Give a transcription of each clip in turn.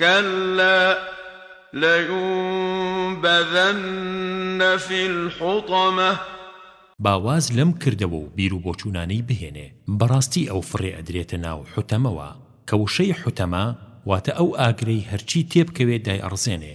کەللا لەیونبەذەننە فی الحوطەمە. با واز لەم کردەوە و بیر و بۆچوونانەی بهێنێ. بەڕاستی ئەو فڕێ ئەدرێتە ناو حوتەمەوە، کە وشەی حوتەمە واتە ئەو ئاگرەی هەرچی تێبکەوێ دایئەڕزێنێ.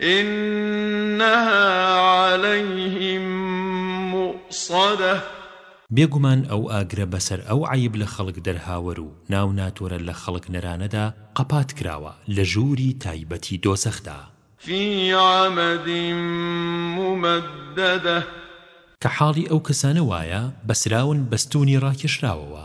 انها علیهم موصدە. بێگومان ئەو ئاگرە بەسەر ئەو عەیب لە خەڵک دەرهاوەر و ناو ناتۆرە لە خەڵک نەرانەدا قەپات کراوە لە ژووری تایبەتی دۆزەخدا. فی عەمەد مومەددە. کە حاڵی ئەو کەسانە وایە بەسراون بە ستوونی ڕاکێشراوەوە.